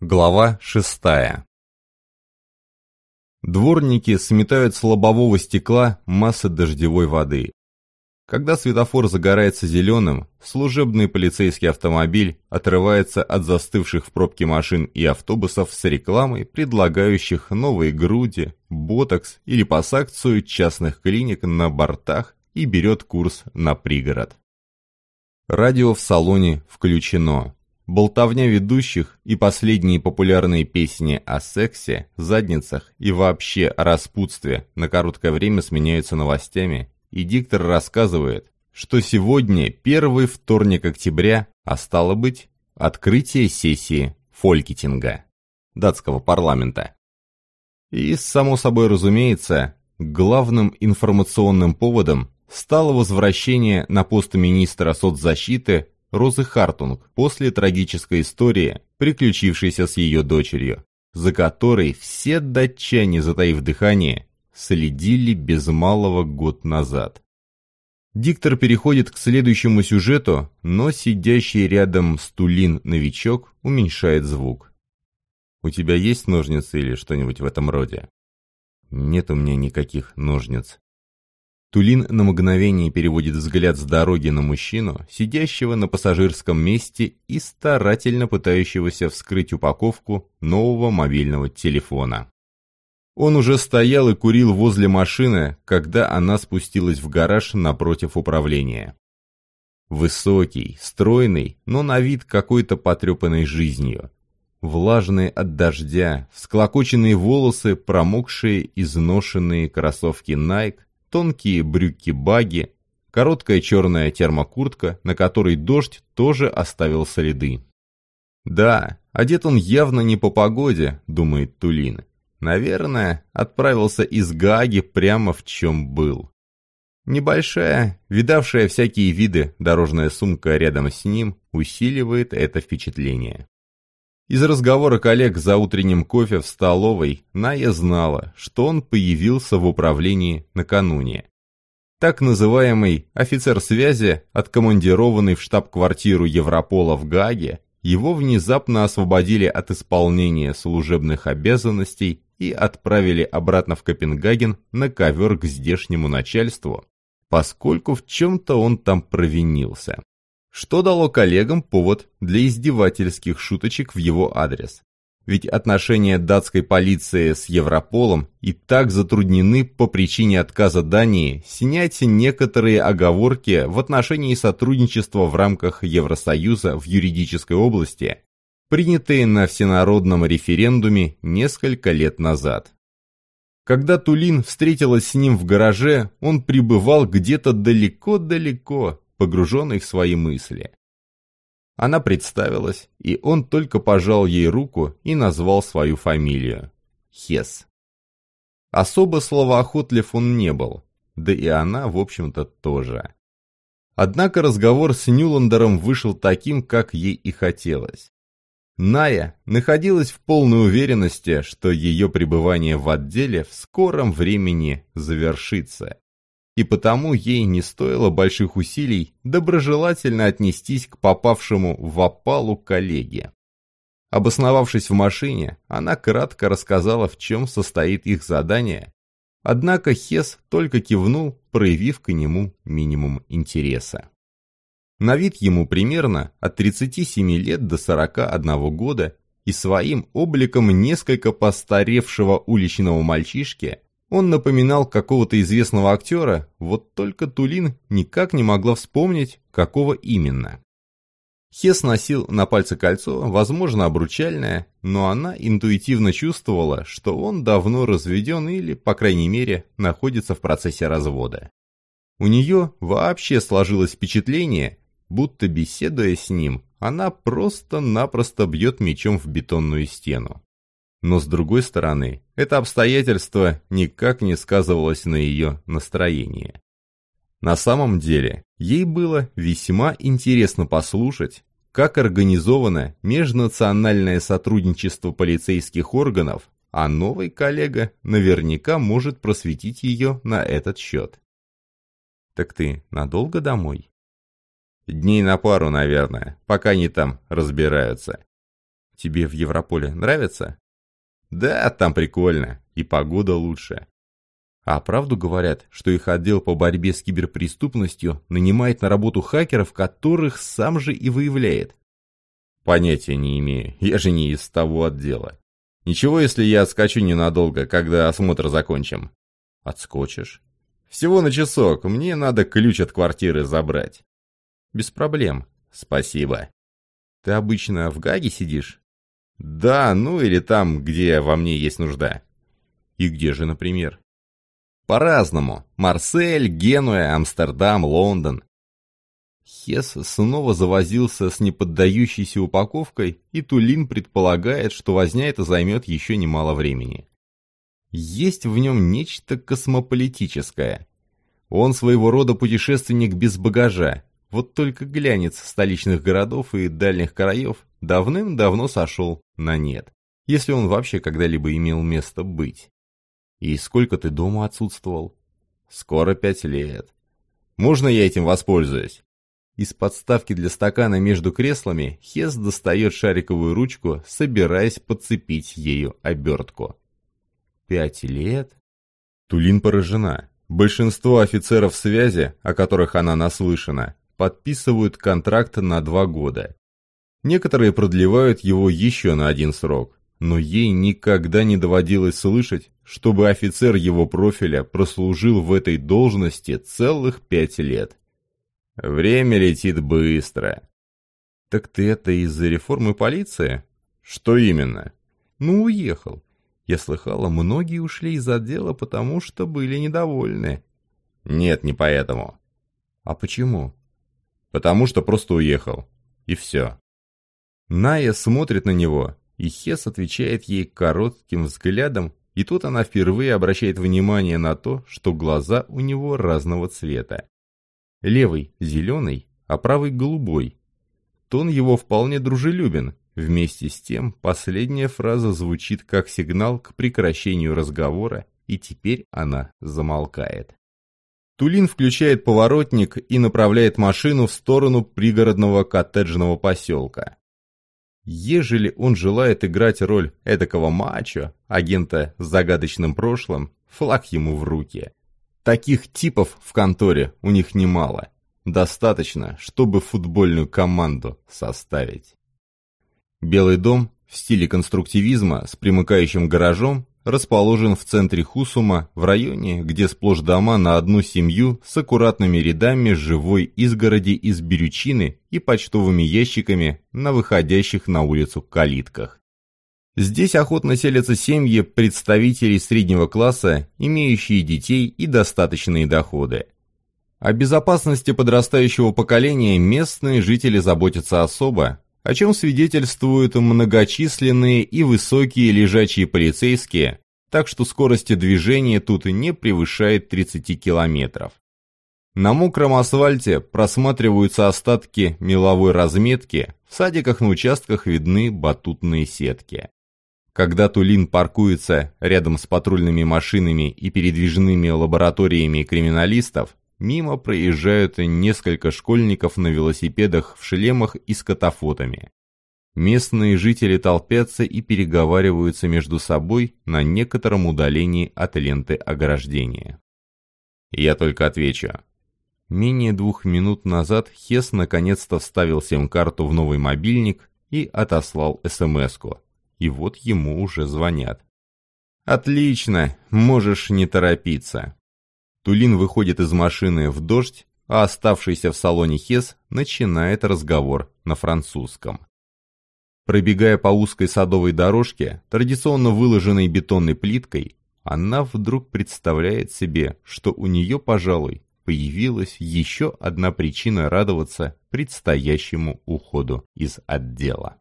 Глава шестая Дворники сметают с лобового стекла массы дождевой воды. Когда светофор загорается зеленым, служебный полицейский автомобиль отрывается от застывших в пробке машин и автобусов с рекламой, предлагающих новые груди, ботокс или пассакцию частных клиник на бортах и берет курс на пригород. Радио в салоне включено. Болтовня ведущих и последние популярные песни о сексе, задницах и вообще о распутстве на короткое время сменяются новостями, и диктор рассказывает, что сегодня первый вторник октября, а стало быть, открытие сессии фолькетинга датского парламента. И, само собой разумеется, главным информационным поводом стало возвращение на пост министра соцзащиты Розы Хартунг после трагической истории, приключившейся с ее дочерью, за которой все датчане, затаив дыхание, следили без малого год назад. Диктор переходит к следующему сюжету, но сидящий рядом стулин новичок уменьшает звук. «У тебя есть ножницы или что-нибудь в этом роде?» «Нет у меня никаких ножниц», Тулин на мгновение переводит взгляд с дороги на мужчину, сидящего на пассажирском месте и старательно пытающегося вскрыть упаковку нового мобильного телефона. Он уже стоял и курил возле машины, когда она спустилась в гараж напротив управления. Высокий, стройный, но на вид какой-то потрепанной жизнью. Влажные от дождя, всклокоченные волосы, промокшие, изношенные кроссовки Nike, тонкие брюки-баги, короткая черная термокуртка, на которой дождь тоже оставил следы. «Да, одет он явно не по погоде», — думает Тулин. «Наверное, отправился из Гаги прямо в чем был». Небольшая, видавшая всякие виды дорожная сумка рядом с ним усиливает это впечатление. Из разговора коллег за утренним кофе в столовой Ная знала, что он появился в управлении накануне. Так называемый офицер связи, откомандированный в штаб-квартиру Европола в Гааге, его внезапно освободили от исполнения служебных обязанностей и отправили обратно в Копенгаген на ковер к здешнему начальству, поскольку в чем-то он там провинился что дало коллегам повод для издевательских шуточек в его адрес. Ведь отношения датской полиции с Европолом и так затруднены по причине отказа Дании снять некоторые оговорки в отношении сотрудничества в рамках Евросоюза в юридической области, принятые на всенародном референдуме несколько лет назад. Когда Тулин встретилась с ним в гараже, он пребывал где-то далеко-далеко, погруженный в свои мысли. Она представилась, и он только пожал ей руку и назвал свою фамилию – Хес. Особо словоохотлив он не был, да и она, в общем-то, тоже. Однако разговор с Нюландером вышел таким, как ей и хотелось. Ная находилась в полной уверенности, что ее пребывание в отделе в скором времени завершится и потому ей не стоило больших усилий доброжелательно отнестись к попавшему в опалу коллеге. Обосновавшись в машине, она кратко рассказала, в чем состоит их задание, однако Хес только кивнул, проявив к нему минимум интереса. На вид ему примерно от 37 лет до 41 года и своим обликом несколько постаревшего уличного мальчишки он напоминал какого-то известного актера, вот только Тулин никак не могла вспомнить, какого именно. Хес носил на пальце кольцо, возможно, обручальное, но она интуитивно чувствовала, что он давно разведен или, по крайней мере, находится в процессе развода. У нее вообще сложилось впечатление, будто беседуя с ним, она просто-напросто бьет мечом в бетонную стену. Но с другой стороны, это обстоятельство никак не сказывалось на ее настроении. На самом деле, ей было весьма интересно послушать, как организовано межнациональное сотрудничество полицейских органов, а новый коллега наверняка может просветить ее на этот счет. «Так ты надолго домой?» «Дней на пару, наверное, пока они там разбираются. Тебе в Европоле нравится? Да, там прикольно, и погода лучше. А правду говорят, что их отдел по борьбе с киберпреступностью нанимает на работу хакеров, которых сам же и выявляет. Понятия не имею, я же не из того отдела. Ничего, если я отскочу ненадолго, когда осмотр закончим. Отскочишь? Всего на часок, мне надо ключ от квартиры забрать. Без проблем, спасибо. Ты обычно в Гаге сидишь? Да, ну или там, где во мне есть нужда. И где же, например? По-разному. Марсель, Генуя, Амстердам, Лондон. Хес снова завозился с неподдающейся упаковкой, и Тулин предполагает, что возня это займет еще немало времени. Есть в нем нечто космополитическое. Он своего рода путешественник без багажа, вот только глянец столичных городов и дальних краев давным-давно сошел на нет, если он вообще когда-либо имел место быть. И сколько ты дома отсутствовал? Скоро пять лет. Можно я этим воспользуюсь? Из подставки для стакана между креслами Хес достает шариковую ручку, собираясь подцепить ею обертку. Пять лет? Тулин поражена. Большинство офицеров связи, о которых она наслышана, подписывают контракт на два года. Некоторые продлевают его еще на один срок, но ей никогда не доводилось слышать, чтобы офицер его профиля прослужил в этой должности целых пять лет. Время летит быстро. Так ты это из-за реформы полиции? Что именно? Ну, уехал. Я слыхала, многие ушли из отдела, потому что были недовольны. Нет, не поэтому. А почему? Потому что просто уехал. И все. Ная смотрит на него, и Хес отвечает ей коротким взглядом, и тут она впервые обращает внимание на то, что глаза у него разного цвета. Левый – зеленый, а правый – голубой. Тон его вполне дружелюбен. Вместе с тем, последняя фраза звучит как сигнал к прекращению разговора, и теперь она замолкает. Тулин включает поворотник и направляет машину в сторону пригородного коттеджного поселка. Ежели он желает играть роль эдакого мачо, агента с загадочным прошлым, флаг ему в руки. Таких типов в конторе у них немало. Достаточно, чтобы футбольную команду составить. Белый дом в стиле конструктивизма с примыкающим гаражом расположен в центре Хусума, в районе, где сплошь дома на одну семью с аккуратными рядами живой изгороди из берючины и почтовыми ящиками на выходящих на улицу калитках. Здесь охотно селятся семьи представителей среднего класса, имеющие детей и достаточные доходы. О безопасности подрастающего поколения местные жители заботятся особо, о чем свидетельствуют многочисленные и высокие лежачие полицейские, так что скорость движения тут не превышает 30 километров. На мокром асфальте просматриваются остатки меловой разметки, в садиках на участках видны батутные сетки. Когда Тулин паркуется рядом с патрульными машинами и передвижными лабораториями криминалистов, мимо проезжают несколько школьников на велосипедах в шлемах и с катафотами. Местные жители толпятся и переговариваются между собой на некотором удалении от ленты ограждения. Я только отвечу. Менее двух минут назад Хес наконец-то вставил сим-карту в новый мобильник и отослал СМС-ку и вот ему уже звонят. «Отлично, можешь не торопиться». Тулин выходит из машины в дождь, а оставшийся в салоне Хес начинает разговор на французском. Пробегая по узкой садовой дорожке, традиционно выложенной бетонной плиткой, она вдруг представляет себе, что у нее, пожалуй, появилась еще одна причина радоваться предстоящему уходу из отдела.